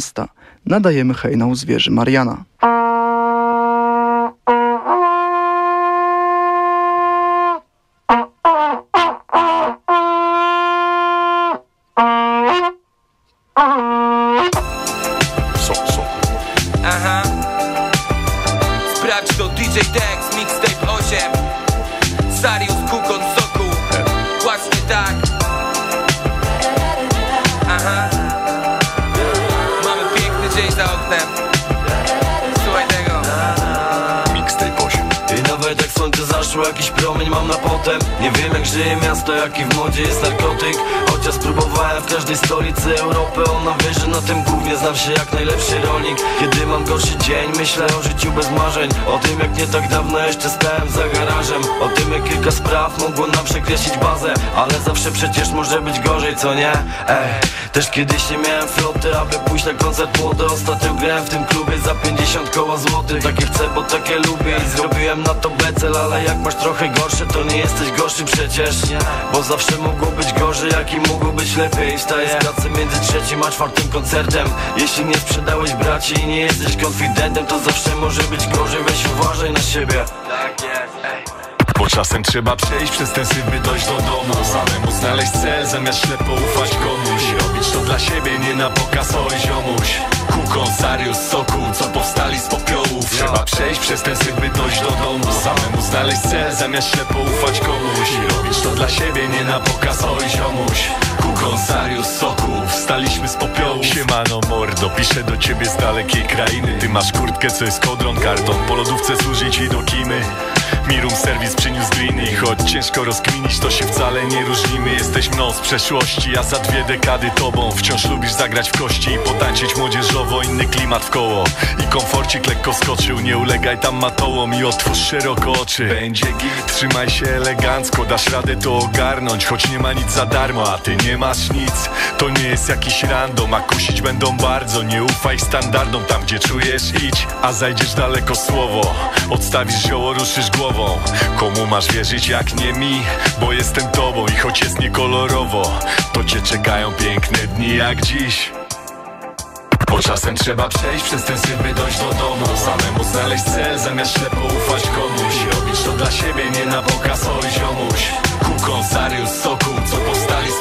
Dwunasta. Nadajemy hejnał zwierzy Mariana. Zawsze przecież może być gorzej, co nie? Ej, też kiedyś nie miałem floty, aby pójść na koncert młody. Ostatnio grałem w tym klubie za 50 koła złotych. Takie chcę, bo takie lubię. I zrobiłem na to becel Ale jak masz trochę gorsze, to nie jesteś gorszy przecież. Bo zawsze mogło być gorzej, jak i mogło być lepiej. Wstaję z pracy między trzecim a czwartym koncertem. Jeśli nie sprzedałeś braci i nie jesteś konfidentem To zawsze może być gorzej, weź uważaj na siebie czasem trzeba przejść przez ten syf, by dojść do domu. Samemu znaleźć cel, zamiast ślepo ufać komuś. Robić to dla siebie, nie na pokaz, oj ziomuś. Kukon, Sarius, Sokół, co powstali z popiołów. Trzeba przejść przez ten syf, by dojść do domu. Samemu znaleźć cel, zamiast ślepo ufać komuś. Robić to dla siebie, nie na pokaz, oj ziomuś. Kukon, Sarius, Sokół, wstaliśmy z popiołów. Siemano mordo, piszę do ciebie z dalekiej krainy. Ty masz kurtkę, co jest kodron, karton Po lodówce służy ci do kimy Mirum serwis przyniósł gliny choć ciężko rozkminić, to się wcale nie różnimy. Jesteś mną z przeszłości, a za dwie dekady tobą Wciąż lubisz zagrać w kości i potańczyć młodzieżowo. Inny klimat w koło i komforcik lekko skoczył Nie ulegaj tam matołom i otwórz szeroko oczy. Będzie git, trzymaj się elegancko Dasz radę to ogarnąć, choć nie ma nic za darmo A ty nie masz nic, to nie jest jakiś random A kusić będą bardzo, nie ufaj standardom Tam gdzie czujesz, idź, a zajdziesz daleko słowo. Odstawisz zioło, ruszysz Komu masz wierzyć jak nie mi? Bo jestem tobą i choć jest niekolorowo To cię czekają piękne dni jak dziś. Bo czasem trzeba przejść przez ten syf, by dojść do domu. Samemu znaleźć cel, zamiast ślepo ufać komuś. Robić to dla siebie, nie na pokaz, oj ziomuś. Kukon, Sarius, Sokół, co powstali z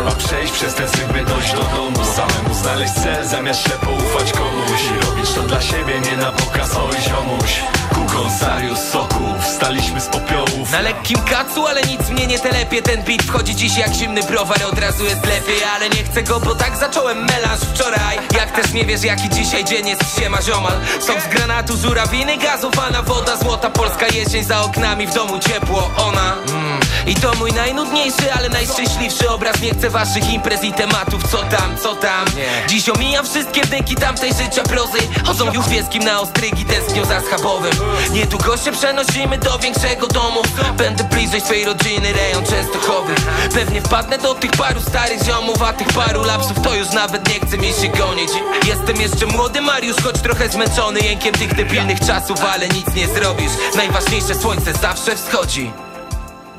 Trzeba przejść przez ten syf, by dojść do domu. Samemu znaleźć cel, zamiast ślepo ufać komuś. Robić to dla siebie, nie na pokaz, oj ziomuś Kukon, Sarius, Sokół, wstaliśmy z popiołów. Na lekkim kacu, ale nic mnie nie telepie. Ten beat wchodzi dziś jak zimny browar Od razu jest lepiej, ale nie chcę go, bo tak zacząłem melanż wczoraj. Jak też nie wiesz jaki dzisiaj dzień jest siema ziomal. Sok z granatu, żurawiny, gazowana woda Złota. Polska jesień za oknami, w domu ciepło Ona. Mm. I to mój najnudniejszy, ale najszczęśliwszy obraz. Nie chcę waszych imprez i tematów Co tam, co tam? Dziś omijam wszystkie wdyki tamtej życia prozy Chodzą już wieskim na ostrygi, tęsknią za schabowym. Niedługo się przenosimy do większego domu. Będę bliżej swej rodziny, rejon Częstochowy. Pewnie wpadnę do tych paru starych ziomów A tych paru lapsów to już nawet nie chce mi się gonić. Jestem jeszcze młody Mariusz, choć trochę zmęczony Jękiem tych debilnych czasów, ale nic nie zrobisz. Najważniejsze słońce zawsze wschodzi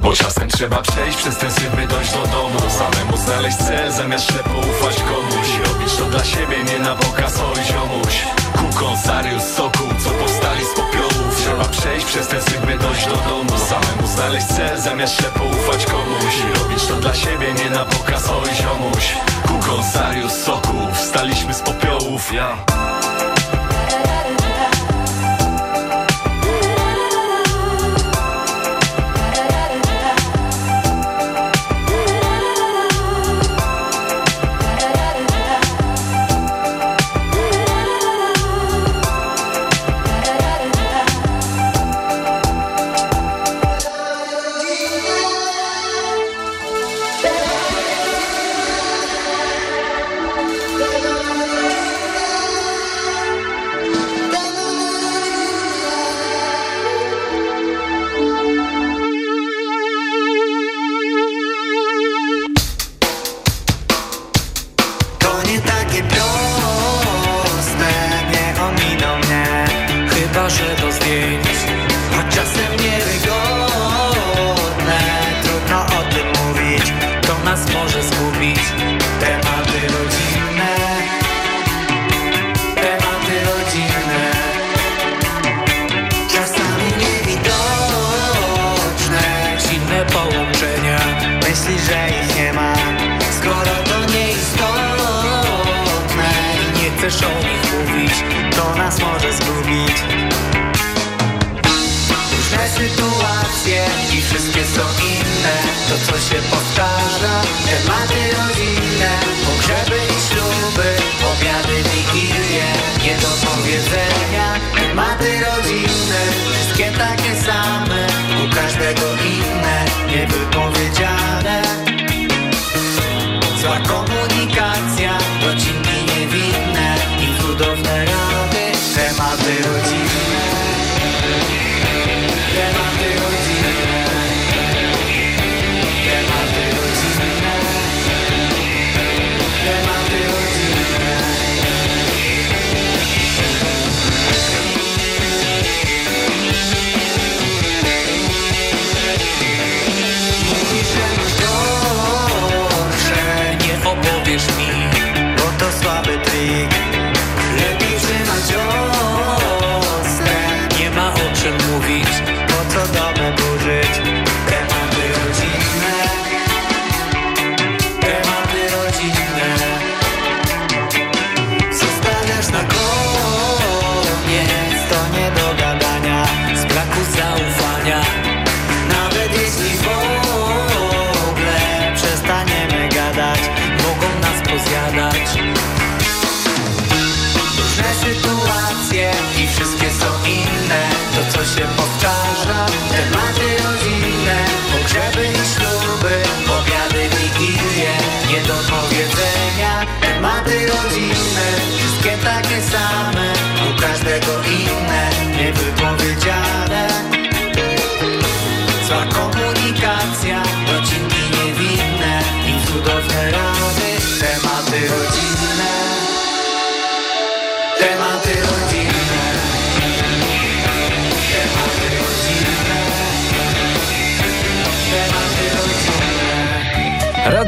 Bo czasem trzeba przejść przez ten syf, by dojść do domu. Samemu znaleźć cel, zamiast ślepo ufać komuś. Robić to dla siebie, nie na pokaz, oj ziomuś. Kukon, Sarius, Sokół, co powstali z popiołów. Trzeba przejść przez ten syf, by dojść do domu. Samemu znaleźć cel, zamiast ślepo ufać komuś. Robić to dla siebie, nie na pokaz, oj ziomuś. Kukon, Sarius, Sokół, wstaliśmy z popiołów. Ja. Sytuacje i wszystkie są inne. To co się powtarza, tematy rodzinne Pogrzeby i śluby, obiady, wigilie Nie do powiedzenia, tematy rodzinne Wszystkie takie same, u każdego inne Niewypowiedziane. Zła komunikacja, rodzinki niewinne I cudowne rady, tematy rodzinne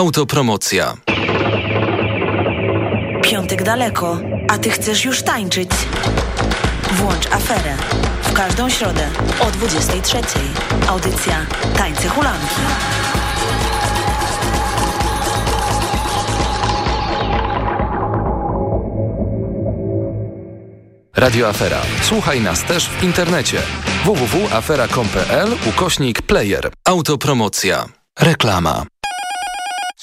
Autopromocja. Piątek daleko, a ty chcesz już tańczyć. Włącz aferę. W każdą środę o 23.00. Audycja Tańce Hulanki. Radio Afera. Słuchaj nas też w internecie. www.afera.com.pl ukośnik player. Autopromocja. Reklama.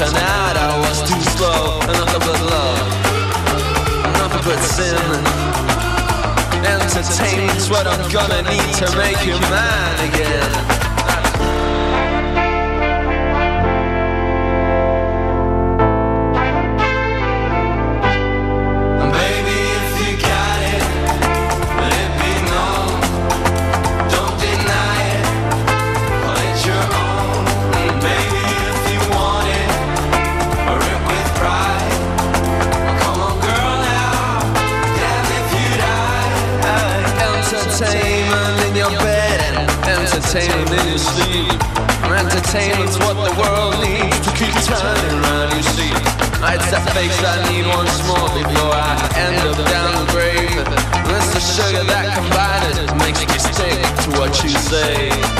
Turn out I was too slow. Nothing but love. Nothing but sin. Entertainment's what I'm gonna need to make you mine again Entertainment's what the world needs to keep turning around, you see. It's that face I need once more before I end up down the grave. It's the sugar that combines it makes me stick to what you say.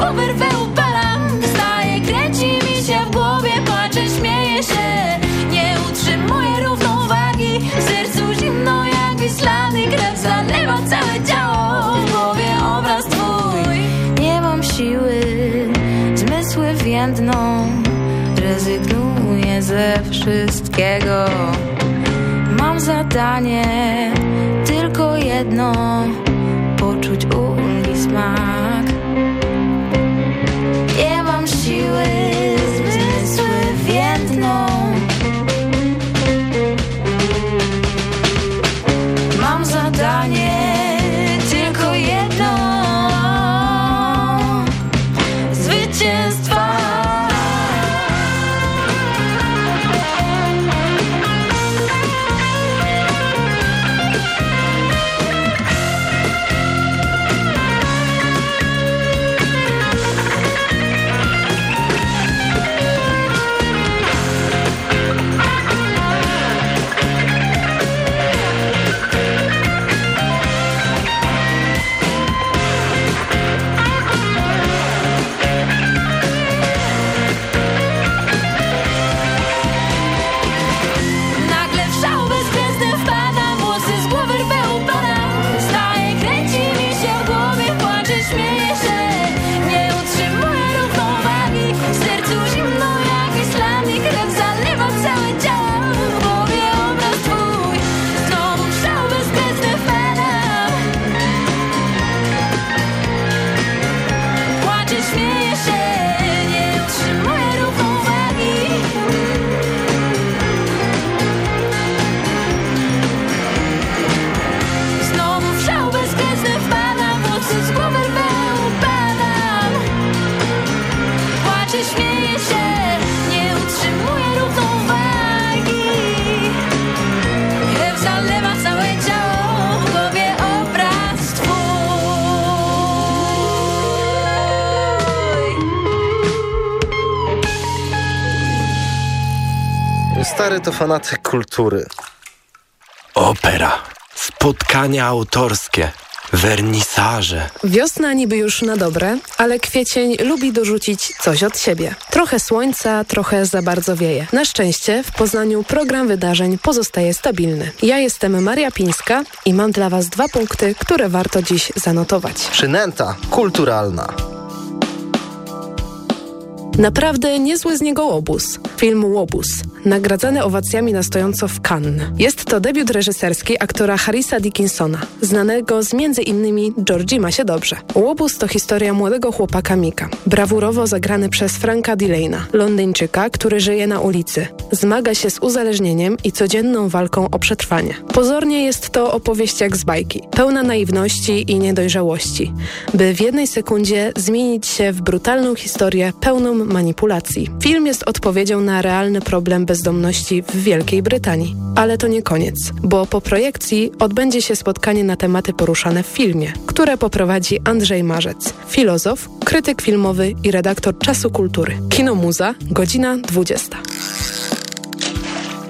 Włosy z głowy rwę upalam Wstaję, kręci mi się w głowie Płaczę, śmieję się. Nie utrzymuję równowagi. W sercu zimno jak wislany Krew. Zalewa całe ciało W głowie obraz twój. Nie mam siły zmysły więdną. Rezygnuję ze wszystkiego. Mam zadanie tylko jedno. Poczuć ulgi smak Stary to fanatyk kultury. Opera, spotkania autorskie, wernisaże. Wiosna niby już na dobre, ale kwiecień lubi dorzucić coś od siebie. Trochę słońca, trochę za bardzo wieje. Na szczęście w Poznaniu program wydarzeń pozostaje stabilny. Ja jestem Maria Pińska i mam dla Was dwa punkty, które warto dziś zanotować. Przynęta kulturalna. Naprawdę niezły z niego łobuz. Film Łobuz, nagradzany owacjami na stojąco w Cannes. Jest to debiut reżyserski aktora Harrisa Dickinsona, znanego z między innymi Georgie ma się dobrze. Łobuz to historia młodego chłopaka Mika, brawurowo zagrany przez Franka Dilleyna, Londyńczyka, który żyje na ulicy. Zmaga się z uzależnieniem i codzienną walką o przetrwanie. Pozornie jest to opowieść jak z bajki, pełna naiwności i niedojrzałości, by w jednej sekundzie zmienić się w brutalną historię pełną manipulacji. Film jest odpowiedzią na realny problem bezdomności w Wielkiej Brytanii. Ale to nie koniec, bo po projekcji odbędzie się spotkanie na tematy poruszane w filmie, które poprowadzi Andrzej Marzec, filozof, krytyk filmowy i redaktor Czasu Kultury. Kino Muza, godzina 20.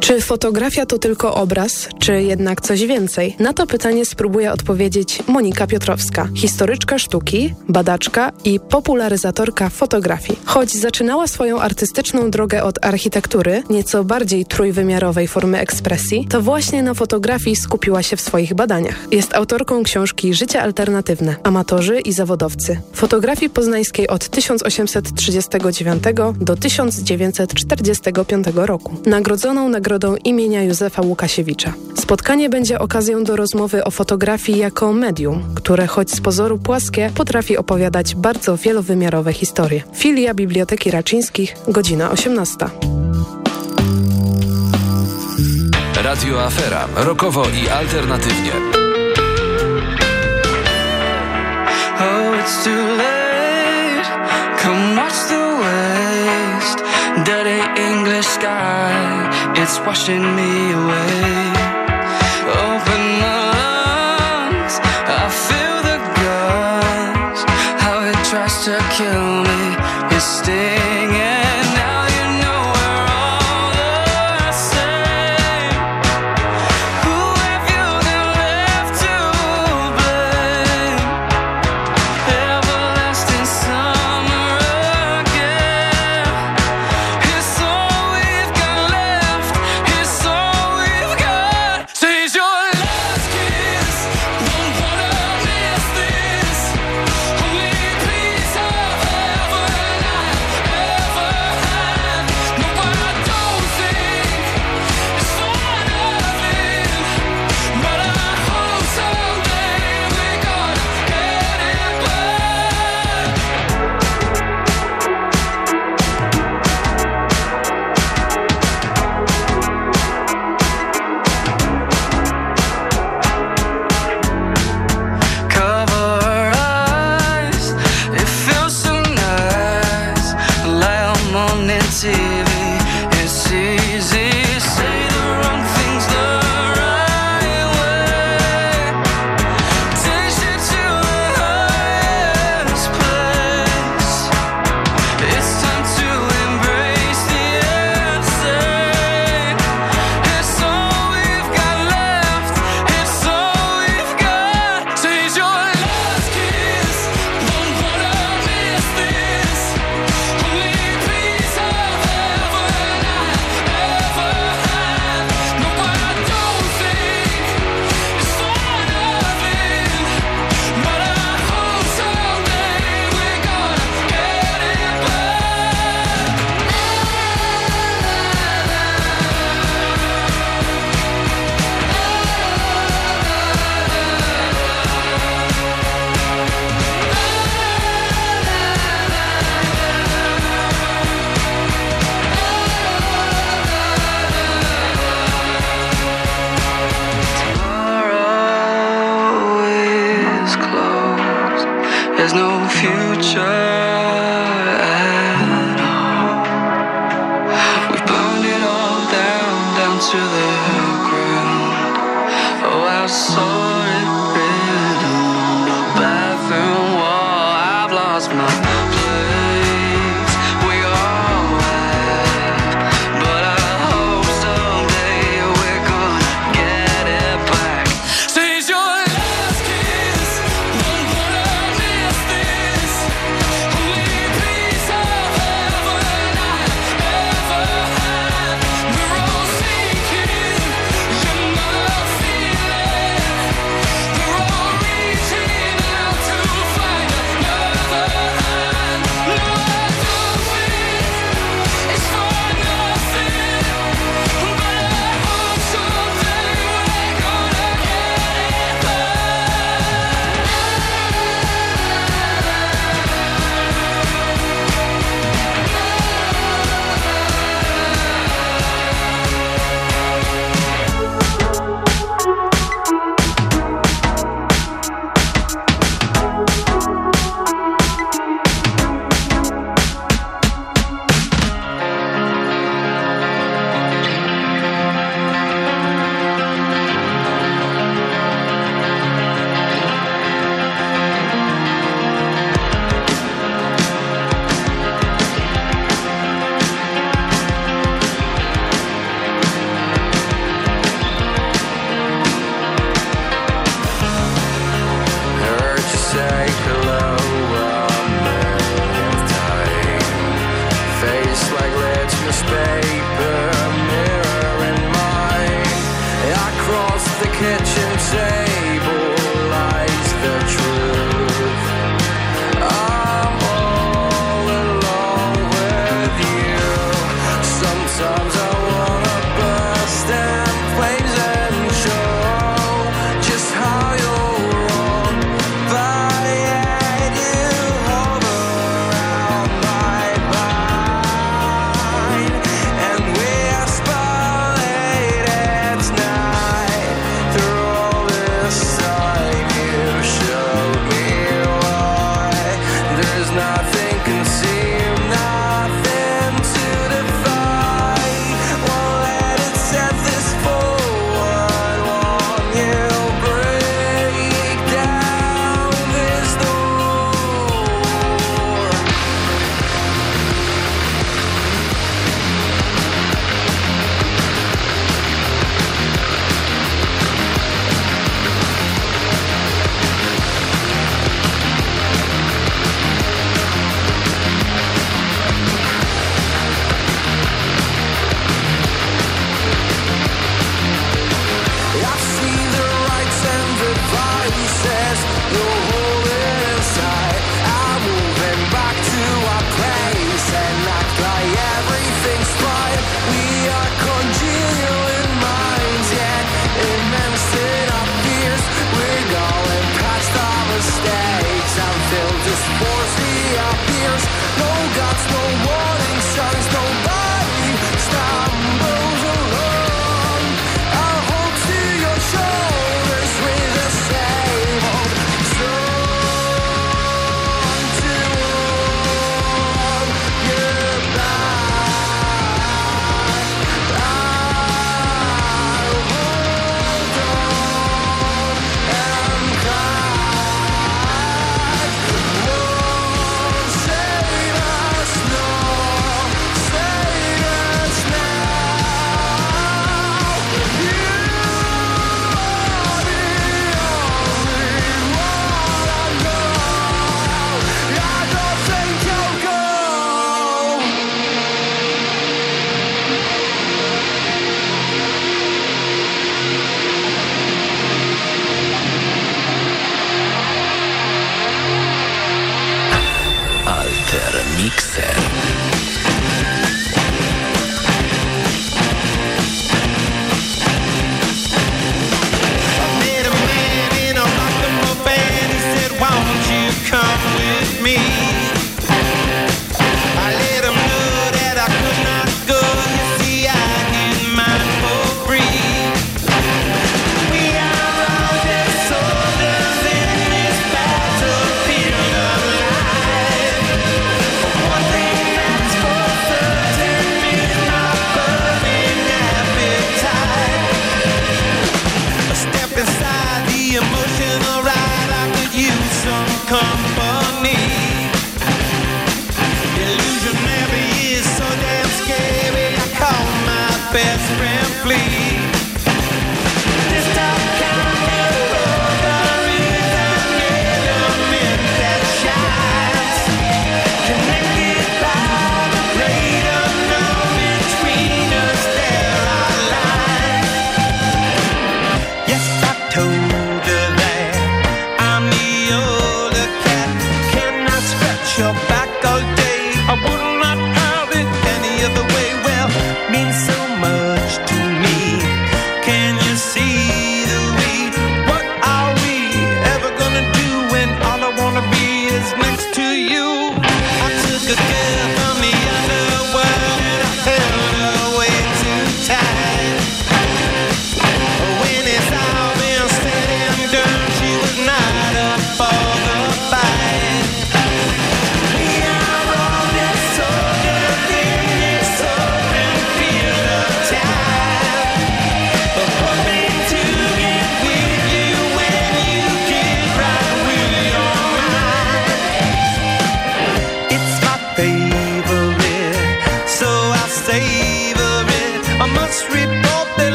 Czy fotografia to tylko obraz, czy jednak coś więcej? Na to pytanie spróbuje odpowiedzieć Monika Piotrowska, historyczka sztuki, badaczka i popularyzatorka fotografii. Choć zaczynała swoją artystyczną drogę od architektury, nieco bardziej trójwymiarowej formy ekspresji, to właśnie na fotografii skupiła się w swoich badaniach. Jest autorką książki Życie alternatywne, amatorzy i zawodowcy. Fotografii poznańskiej od 1839 do 1945 roku. Nagrodzoną nagrodą imienia Józefa Łukasiewicza. Spotkanie będzie okazją do rozmowy o fotografii jako medium, które choć z pozoru płaskie, potrafi opowiadać bardzo wielowymiarowe historie. Filia Biblioteki Raczyńskich, godzina 18. Radio Afera. Rokowo i alternatywnie. Oh, it's too late. Come watch the waste. Dirty English sky. It's washing me away.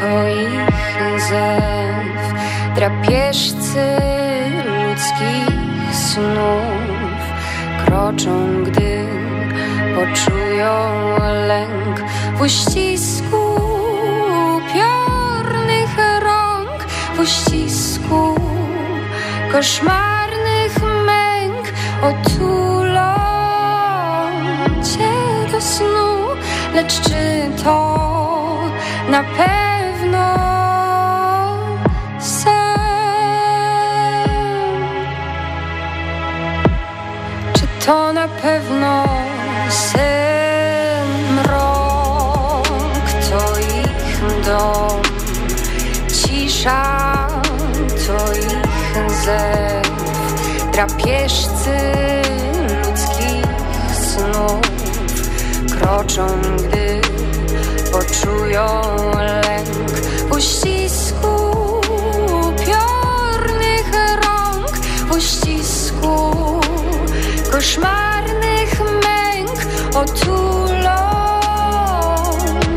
To ich zęb Drapieżcy ludzkich snów Kroczą, gdy poczują lęk. W uścisku upiornych rąk W uścisku koszmarnych męk Otulą cię do snu Lecz czy to na pewno sam. Czy to na pewno sen mrok to ich dom. Cisza to ich zew. Drapieżcy ludzkich snów kroczą, gdy czują lęk uścisku upiornych rąk, uścisku koszmarnych męk otulą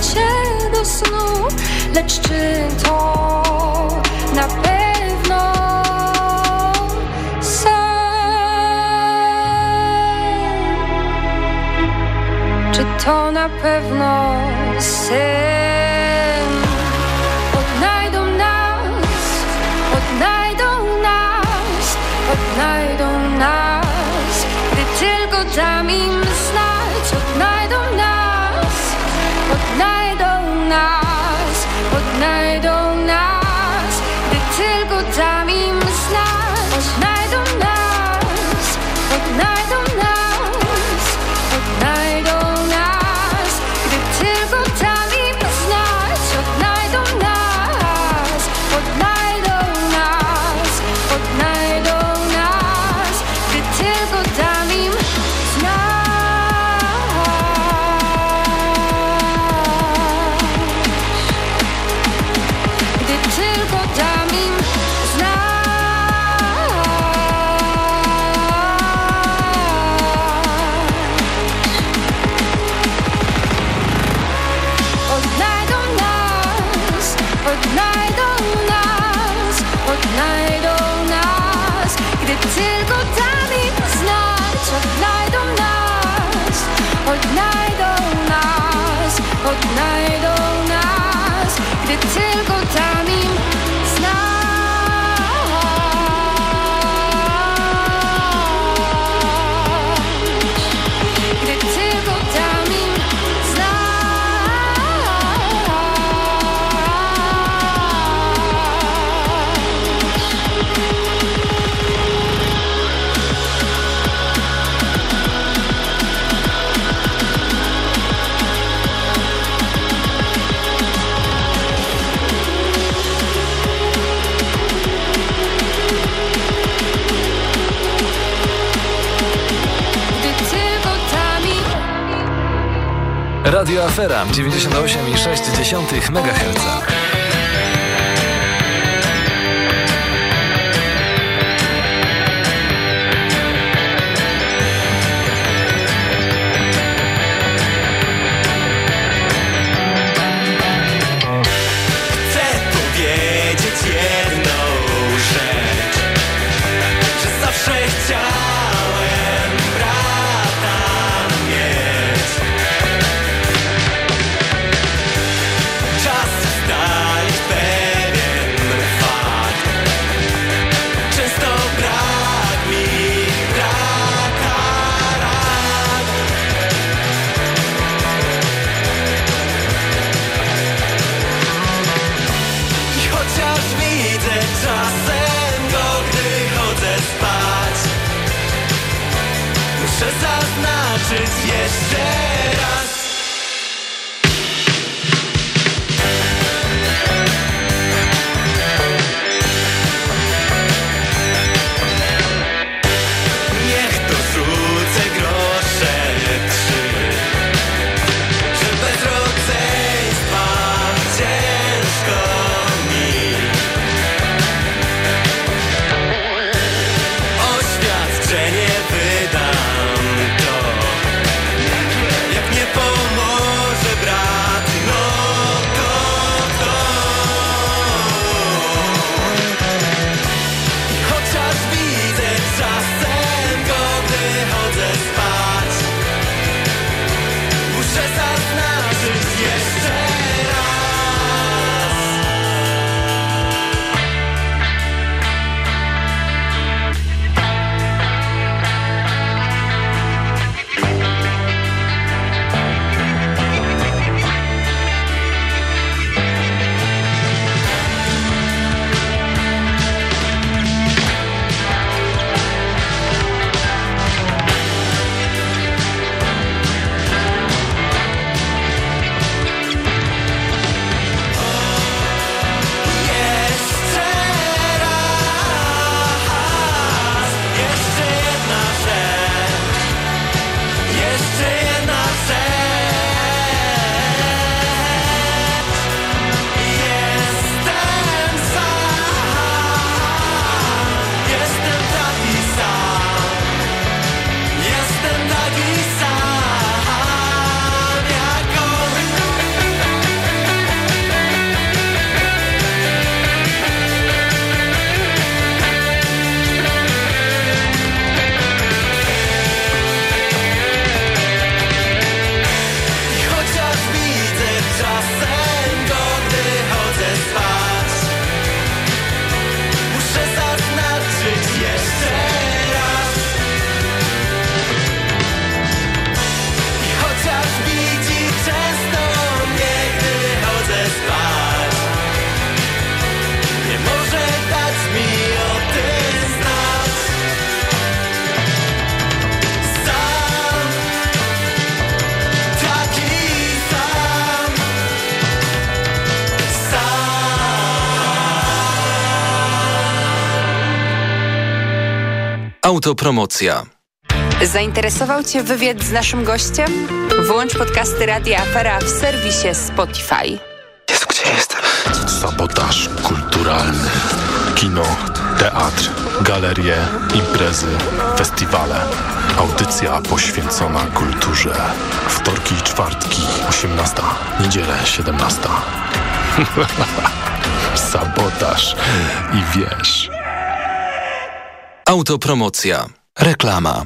cię do snu, lecz czy to na pewno? Czy to na pewno say Afera 98,6 MHz. Autopromocja. Zainteresował Cię wywiad z naszym gościem? Włącz podcasty Radia Afera w serwisie Spotify. Jezu, gdzie jestem? Sabotaż kulturalny. Kino, teatr, galerie, imprezy, festiwale. Audycja poświęcona kulturze. Wtorki i czwartki, 18. Niedzielę, 17. Sabotaż i wiesz... Autopromocja. Reklama.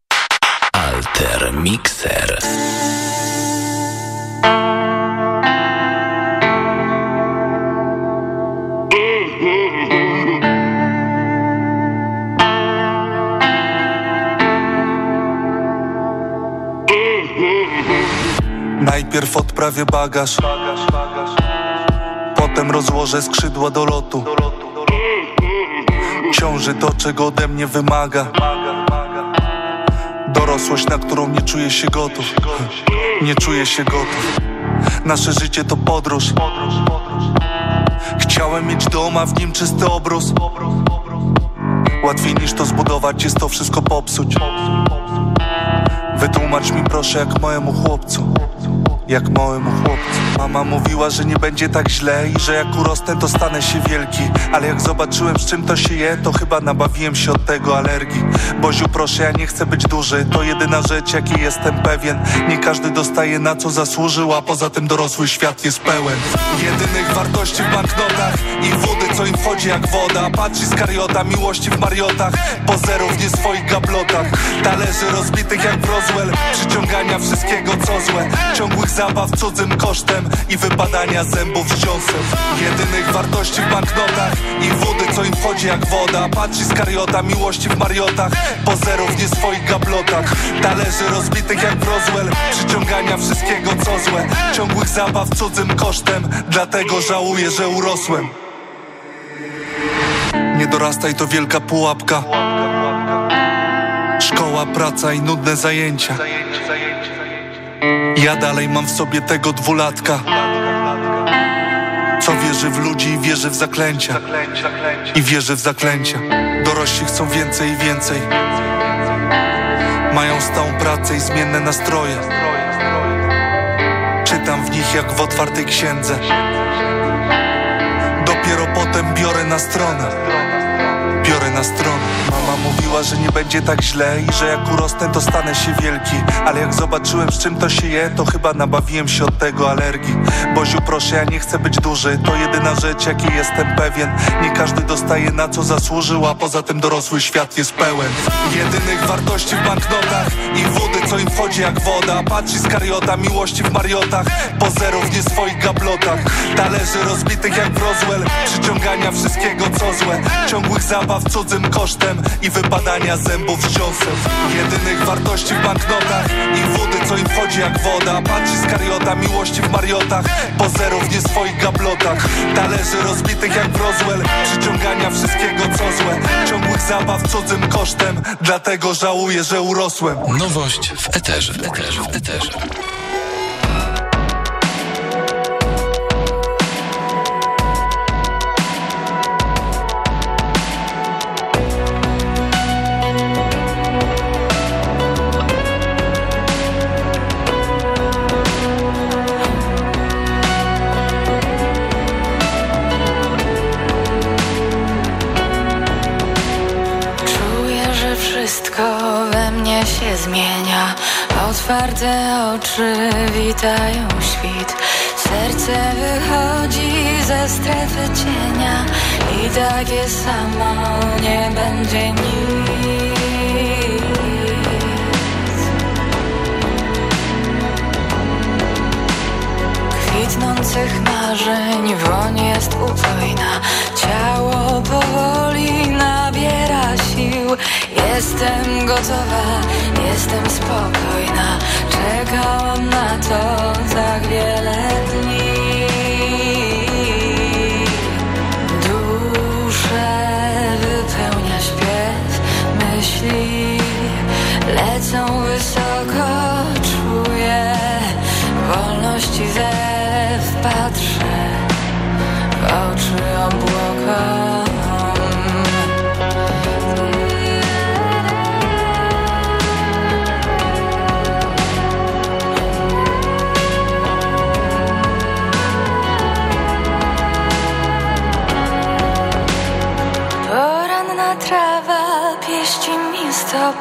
Alter Mixer. Najpierw odprawię bagaż. Potem rozłożę skrzydła do lotu. Ciąży to, czego ode mnie wymaga Dorosłość, na którą nie czuję się gotów. Nie czuję się gotów. Nasze życie to podróż. Chciałem mieć dom, a w nim czysty obrus. Łatwiej niż to zbudować, jest to wszystko popsuć. Wytłumacz mi proszę jak małemu chłopcu Jak małemu chłopcu. Mama mówiła, że nie będzie tak źle I że jak urosnę to stanę się wielki. Ale jak zobaczyłem z czym to się je To chyba nabawiłem się od tego alergii. Boziu proszę ja nie chcę być duży. To jedyna rzecz jakiej jestem pewien. Nie każdy dostaje na co zasłużył A poza tym dorosły świat jest pełen. Jedynych wartości w banknotach I wody co im wchodzi jak woda. Patrzy z kariota, miłości w mariotach Pozerów nie swoich gablotach. Talerzy rozbitych jak w Roswell Przyciągania wszystkiego co złe. Ciągłych zabaw cudzym kosztem I wypadania zębów z dziąsem Jedynych wartości w banknotach I wody co im wchodzi jak woda. Patrzy z kariota, miłości w mariotach Pozerów nie swoich gablotach. Talerzy rozbitych jak Roswell Przyciągania wszystkiego co złe. Ciągłych zabaw cudzym kosztem Dlatego żałuję, że urosłem. Nie dorastaj to wielka pułapka. Szkoła, praca i nudne zajęcia Ja dalej mam w sobie tego dwulatka. Co wierzy w ludzi i wierzy w zaklęcia. I wierzy w zaklęcia. Dorośli chcą więcej i więcej. Mają stałą pracę i zmienne nastroje. Czytam w nich jak w otwartej księdze. Dopiero potem biorę na stronę na stronę Mama mówiła, że nie będzie tak źle I że jak urosnę to stanę się wielki. Ale jak zobaczyłem z czym to się je To chyba nabawiłem się od tego alergii. Boziu proszę ja nie chcę być duży. To jedyna rzecz jakiej jestem pewien. Nie każdy dostaje na co zasłużył A poza tym dorosły świat jest pełen. Jedynych wartości w banknotach I wody co im wchodzi jak woda. Patrzy z kariota, miłości w mariotach. Pozerów nie swoich gablotach. Talerzy rozbitych jak w Roswell. Przyciągania wszystkiego co złe. Ciągłych zabaw cudzym kosztem I wypadania zębów z dziąsem Jedynych wartości w banknotach I wody co im wchodzi jak woda Patrzy z kariota, miłości w mariotach Pozerów nie swoich gablotach Talerzy rozbitych jak Roswell Przyciągania wszystkiego co złe Ciągłych zabaw cudzym kosztem Dlatego żałuję, że urosłem Nowość w eterze. W eterze. W eterze. Jestem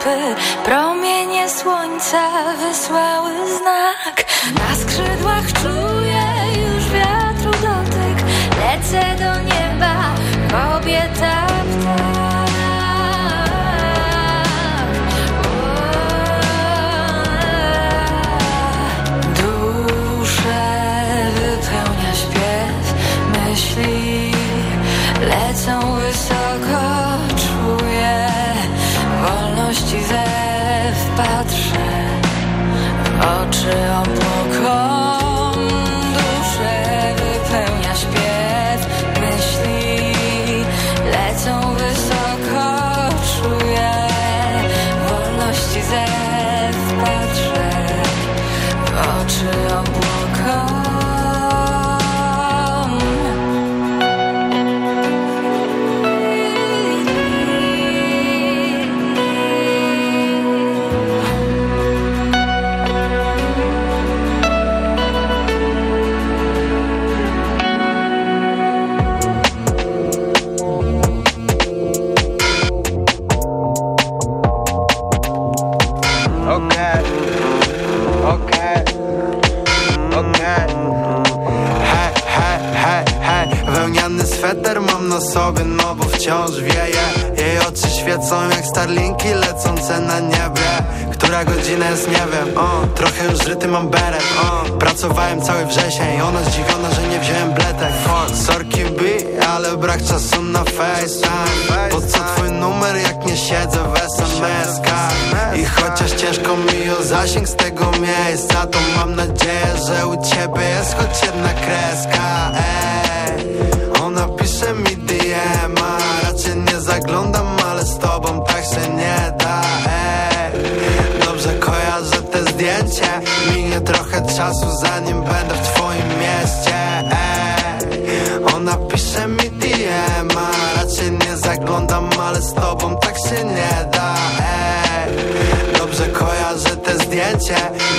stopy Promienie słońca wysłały czasu na FaceTime. Po co twój numer, jak nie siedzę w SMS-kach I chociaż ciężko mi o zasięg z tego miejsca To mam nadzieję, że u ciebie jest choć jedna kreska. Ej, ona pisze mi DM-a Raczej nie zaglądam, ale z tobą tak się nie da. Ej, dobrze kojarzę te zdjęcie. Minie trochę czasu zanim będę w twoim mieście. Ej, ona nie zaglądam, ale z tobą tak się nie da Ej, dobrze kojarzę te zdjęcie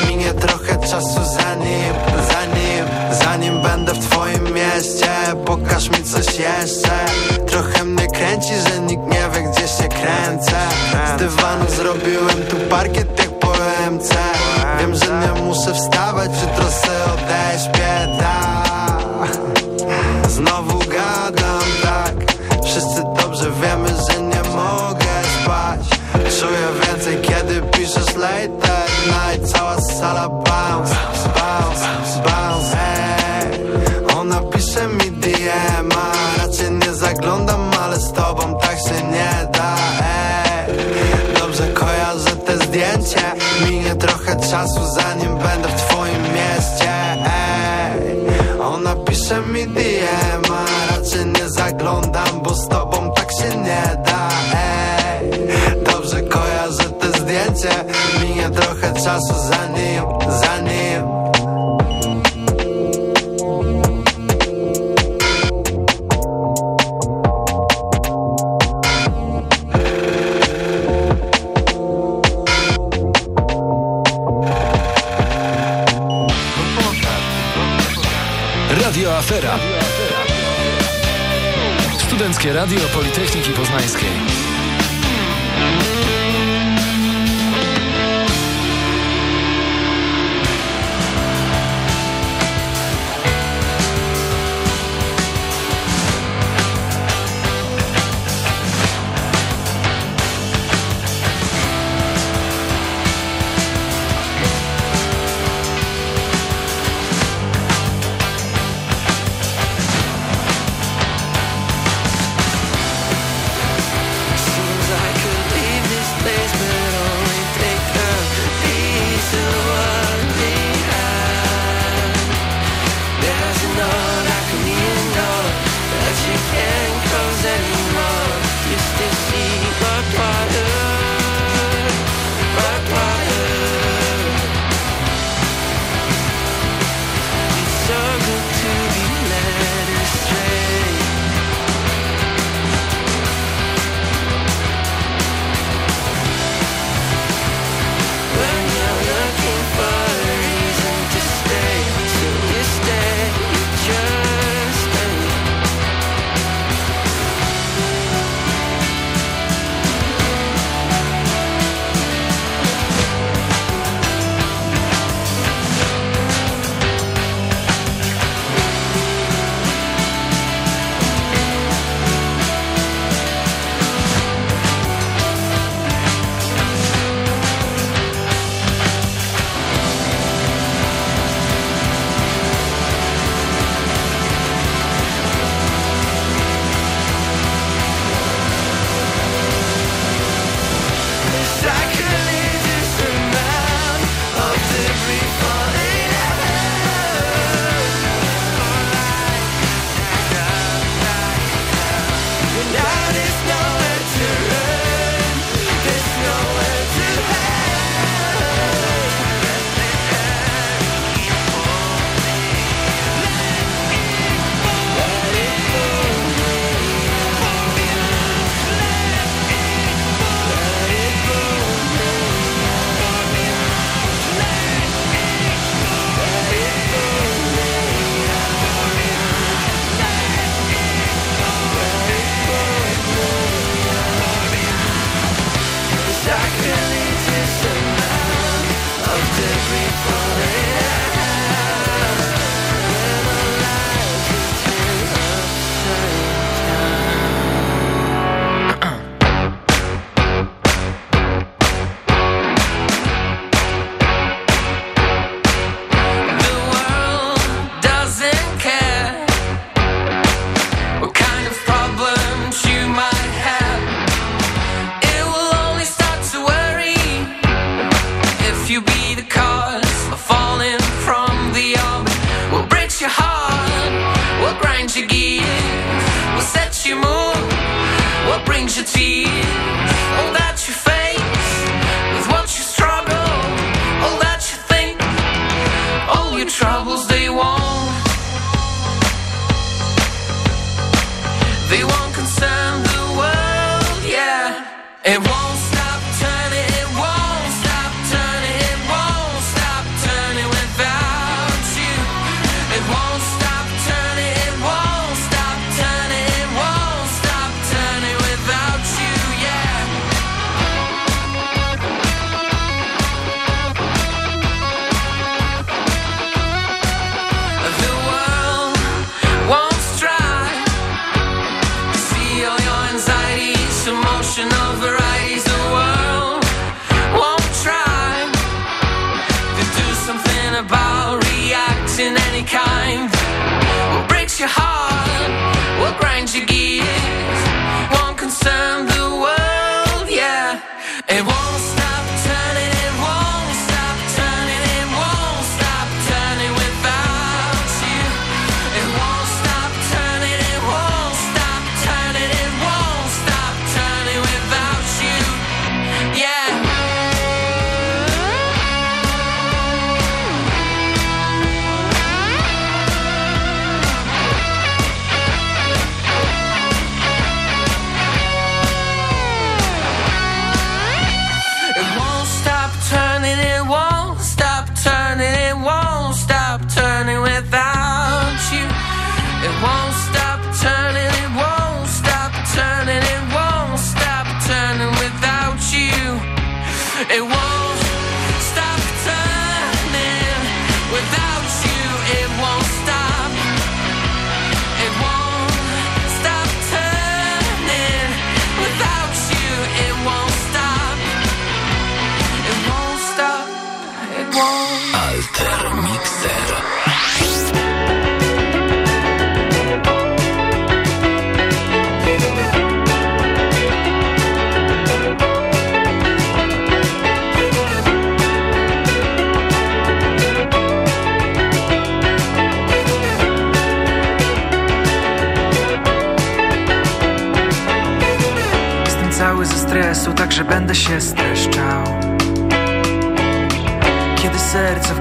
Minie trochę czasu zanim, zanim, zanim będę w twoim mieście. Pokaż mi coś jeszcze. Trochę mnie kręci, że nikt nie wie gdzie się kręcę. Z dywanu zrobiłem tu parkiet jak po MC Wiem, że nie muszę wstawać, jutro se odeśpię, tak czasu, zanim będę w twoim mieście. Ej, Ona pisze mi DM-a Raczej nie zaglądam, bo z tobą tak się nie da. Ej, Dobrze kojarzę te zdjęcie. Minie trochę czasu, zanim Politechniki Poznańskiej.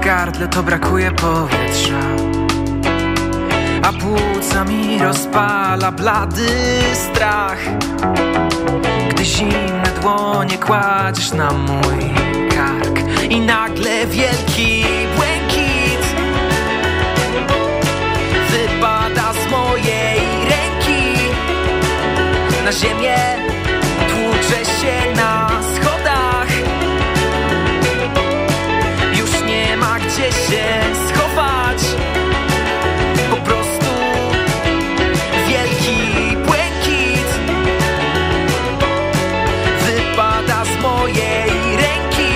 gardle to brakuje powietrza. A płuca mi rozpala blady strach. Gdy zimne dłonie kładziesz na mój kark I nagle wielki błękit Wypada z mojej ręki. Na ziemię tłucze się gdzie schować. Po prostu wielki błękit Wypada z mojej ręki.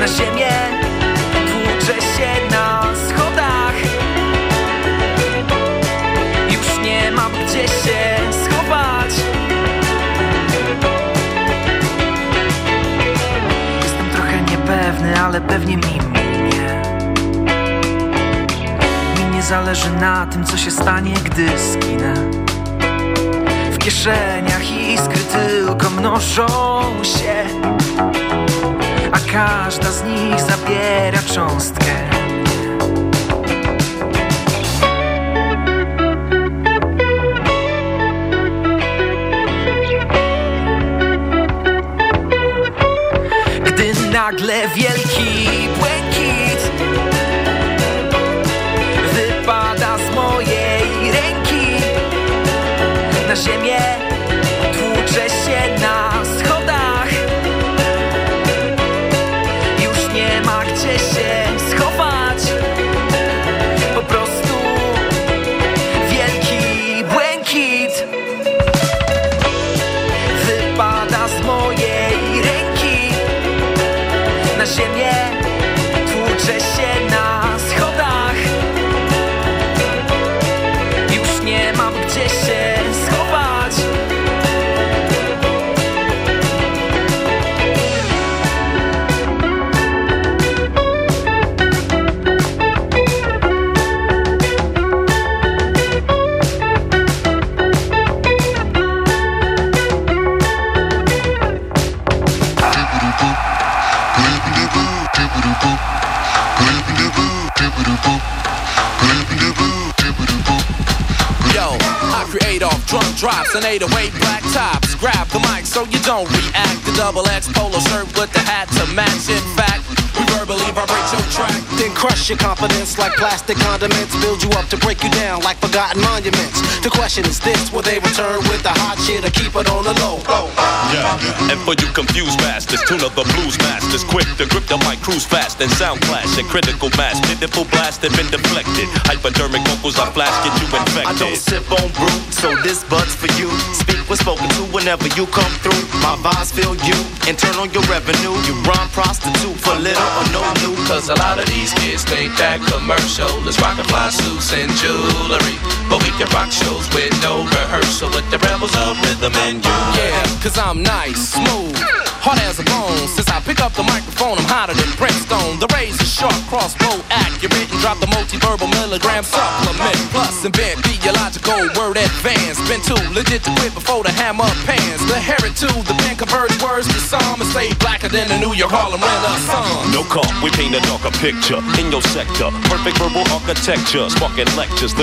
Na ziemię tłucze się na schodach. Już nie mam gdzie się schować. Jestem trochę niepewny, ale pewnie mimo. zależy na tym, co się stanie, gdy skinę W kieszeniach iskry tylko mnożą się A każda z nich zabiera cząstkę. Gdy nagle wielki na ziemię Tłucze się na schodach. Już nie ma gdzie się schować. Po prostu wielki błękit Wypada z mojej ręki. Na ziemię Your confidence like plastic condiments. Build you up to break you down like forgotten monuments. The question is this will they return with the hot shit or keep it on the low? Oh, oh. Yeah, and for you confused bastards, tune of the blues masters, quick to grip the mic, cruise fast and sound clash and critical mass, pitiful blast have been deflected. Hypodermic vocals I flash get you infected. I don't sip on brew, so this bud's for you. Speak when spoken to whenever you come through. My vibes feel you and turn on your revenue. You run prostitute for little or no new. Cause a lot of these kids think that commercial is rockin' fly suits and jewelry. But we can rock shows with no rehearsal with the rebels of rhythm and you. Yeah, cause I'm nice, smooth, hard as a bone. Since I pick up the microphone, I'm hotter than Brimstone. The razor sharp, crossbow accurate, and drop the multi-verbal milligram supplement. Plus, invent biological word advance. Been too legit to quit before the hammer pans. The heritage, the pen converts words to some and stay blacker than the New York Harlem Renaissance. No call, we paint a darker picture in your sector. Perfect verbal architecture, sparking lectures, the